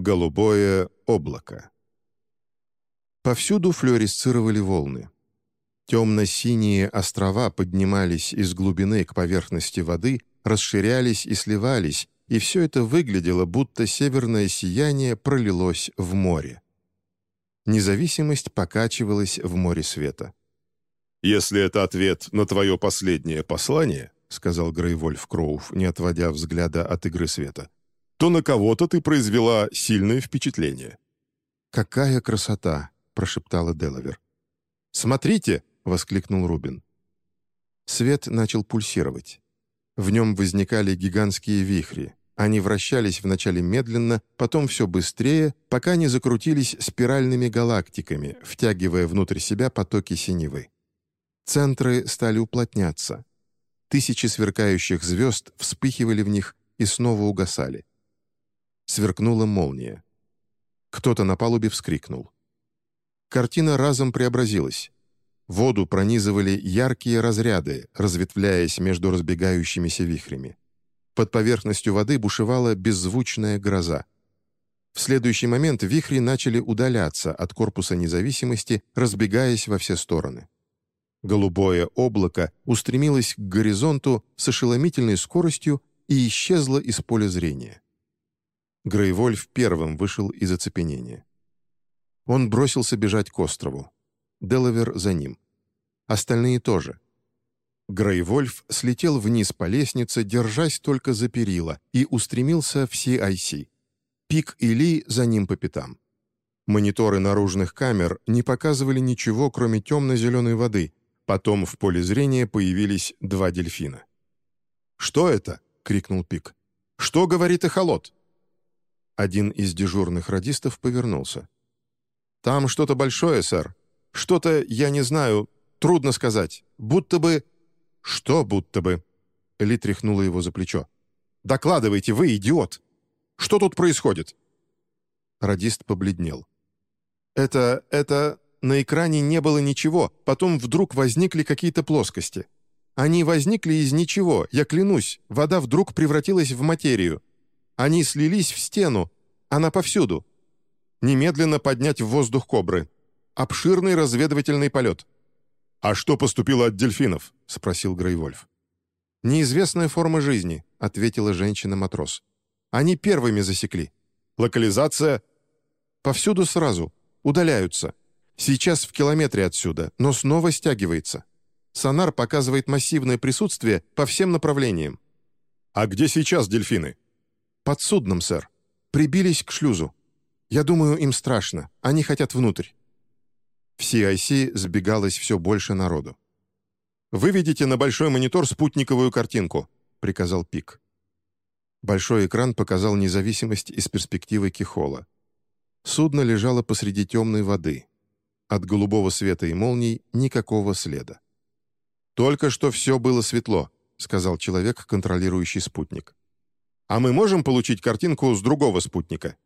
Голубое облако. Повсюду флюоресцировали волны. Темно-синие острова поднимались из глубины к поверхности воды, расширялись и сливались, и все это выглядело, будто северное сияние пролилось в море. Независимость покачивалась в море света. «Если это ответ на твое последнее послание», — сказал Грейвольф Кроув, не отводя взгляда от игры света, «то на кого-то ты произвела сильное впечатление». «Какая красота!» — прошептала Делавер. «Смотрите!» — воскликнул Рубин. Свет начал пульсировать. В нем возникали гигантские вихри. Они вращались вначале медленно, потом все быстрее, пока не закрутились спиральными галактиками, втягивая внутрь себя потоки синевы. Центры стали уплотняться. Тысячи сверкающих звезд вспыхивали в них и снова угасали. Сверкнула молния. Кто-то на палубе вскрикнул. Картина разом преобразилась. Воду пронизывали яркие разряды, разветвляясь между разбегающимися вихрями. Под поверхностью воды бушевала беззвучная гроза. В следующий момент вихри начали удаляться от корпуса независимости, разбегаясь во все стороны. Голубое облако устремилось к горизонту с ошеломительной скоростью и исчезло из поля зрения. Грейвольф первым вышел из оцепенения. Он бросился бежать к острову. Делавер за ним. Остальные тоже. Грейвольф слетел вниз по лестнице, держась только за перила, и устремился в CIC. Пик и Ли за ним по пятам. Мониторы наружных камер не показывали ничего, кроме темно-зеленой воды. Потом в поле зрения появились два дельфина. «Что это?» — крикнул Пик. «Что говорит эхолот?» Один из дежурных радистов повернулся. «Там что-то большое, сэр. Что-то, я не знаю, трудно сказать. Будто бы...» «Что будто бы?» Ли тряхнула его за плечо. «Докладывайте, вы идиот! Что тут происходит?» Радист побледнел. «Это... это... На экране не было ничего, потом вдруг возникли какие-то плоскости. Они возникли из ничего, я клянусь, вода вдруг превратилась в материю. Они слились в стену, она повсюду. Немедленно поднять в воздух кобры. Обширный разведывательный полет. «А что поступило от дельфинов?» — спросил Грейвольф. «Неизвестная форма жизни», — ответила женщина-матрос. «Они первыми засекли. Локализация?» «Повсюду сразу. Удаляются. Сейчас в километре отсюда, но снова стягивается. Сонар показывает массивное присутствие по всем направлениям». «А где сейчас дельфины?» «Под судном, сэр. Прибились к шлюзу. Я думаю, им страшно. Они хотят внутрь». В CIC сбегалось все больше народу. «Выведите на большой монитор спутниковую картинку», — приказал Пик. Большой экран показал независимость из перспективы Кихола. Судно лежало посреди темной воды. От голубого света и молний никакого следа. «Только что все было светло», — сказал человек, контролирующий спутник. «А мы можем получить картинку с другого спутника?»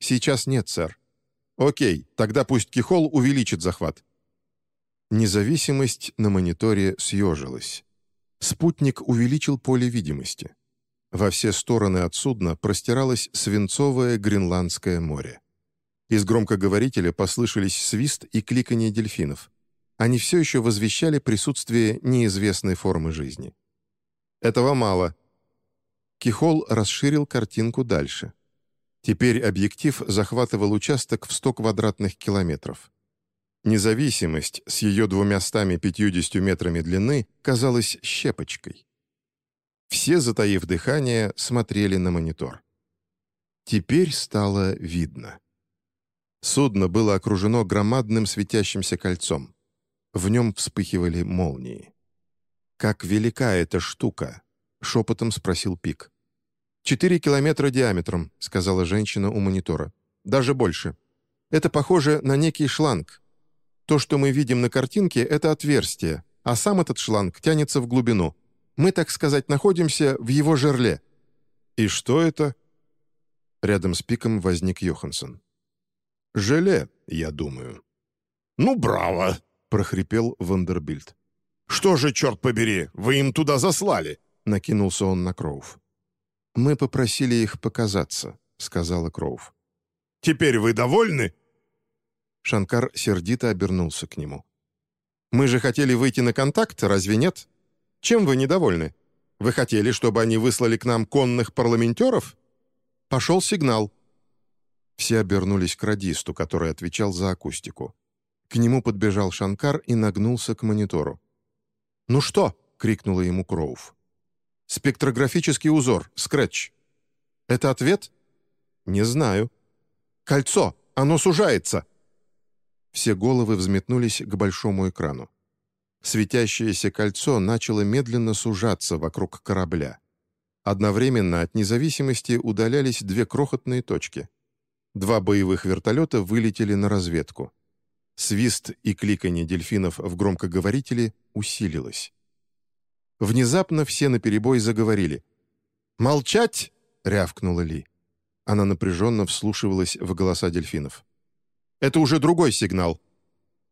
«Сейчас нет, сэр. Окей, тогда пусть Кихол увеличит захват. Независимость на мониторе съежилась. Спутник увеличил поле видимости. Во все стороны от судна простиралось свинцовое Гренландское море. Из громкоговорителя послышались свист и кликанье дельфинов. Они все еще возвещали присутствие неизвестной формы жизни. Этого мало. Кихол расширил картинку дальше. Теперь объектив захватывал участок в 100 квадратных километров. Независимость с ее 250 метрами длины казалась щепочкой. Все, затаив дыхание, смотрели на монитор. Теперь стало видно. Судно было окружено громадным светящимся кольцом. В нем вспыхивали молнии. «Как велика эта штука?» — шепотом спросил Пик. «Четыре километра диаметром», — сказала женщина у монитора. «Даже больше. Это похоже на некий шланг. То, что мы видим на картинке, — это отверстие, а сам этот шланг тянется в глубину. Мы, так сказать, находимся в его жерле». «И что это?» Рядом с пиком возник Йоханссон. «Желе, я думаю». «Ну, браво!» — прохрипел Вандербильд. «Что же, черт побери, вы им туда заслали?» — накинулся он на Кроув. «Мы попросили их показаться», — сказала Кроув. Теперь вы довольны?» Шанкар сердито обернулся к нему. «Мы же хотели выйти на контакт, разве нет? Чем вы недовольны? Вы хотели, чтобы они выслали к нам конных парламентеров? Пошел сигнал». Все обернулись к радисту, который отвечал за акустику. К нему подбежал Шанкар и нагнулся к монитору. «Ну что?» — крикнула ему Кроув. «Спектрографический узор, скретч. Это ответ?» «Не знаю». «Кольцо! Оно сужается!» Все головы взметнулись к большому экрану. Светящееся кольцо начало медленно сужаться вокруг корабля. Одновременно от независимости удалялись две крохотные точки. Два боевых вертолета вылетели на разведку. Свист и кликанье дельфинов в громкоговорителе усилилось. Внезапно все наперебой заговорили. «Молчать!» — рявкнула Ли. Она напряженно вслушивалась в голоса дельфинов. «Это уже другой сигнал».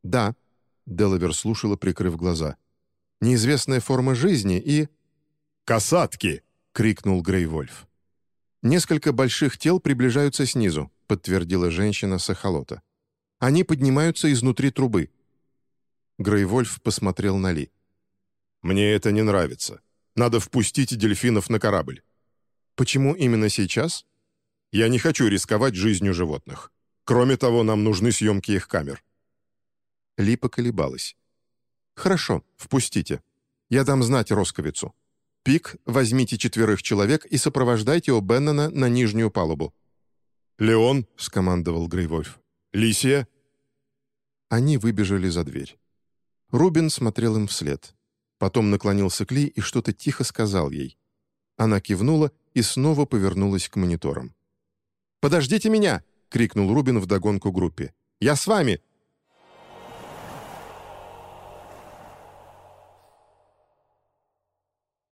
«Да», — Делавер слушала, прикрыв глаза. «Неизвестная форма жизни и...» «Касатки!» — крикнул Грейвольф. «Несколько больших тел приближаются снизу», — подтвердила женщина с эхолота. Они поднимаются изнутри трубы». Грейвольф посмотрел на Ли. «Мне это не нравится. Надо впустить дельфинов на корабль». «Почему именно сейчас?» «Я не хочу рисковать жизнью животных. Кроме того, нам нужны съемки их камер». Ли поколебалась. «Хорошо, впустите. Я дам знать Росковицу. Пик, возьмите четверых человек и сопровождайте О'Беннона на нижнюю палубу». «Леон», — скомандовал Грейвольф, Лисия?» Они выбежали за дверь. Рубин смотрел им вслед. Потом наклонился к Ли и что-то тихо сказал ей. Она кивнула и снова повернулась к мониторам. «Подождите меня!» — крикнул Рубин вдогонку группе. «Я с вами!»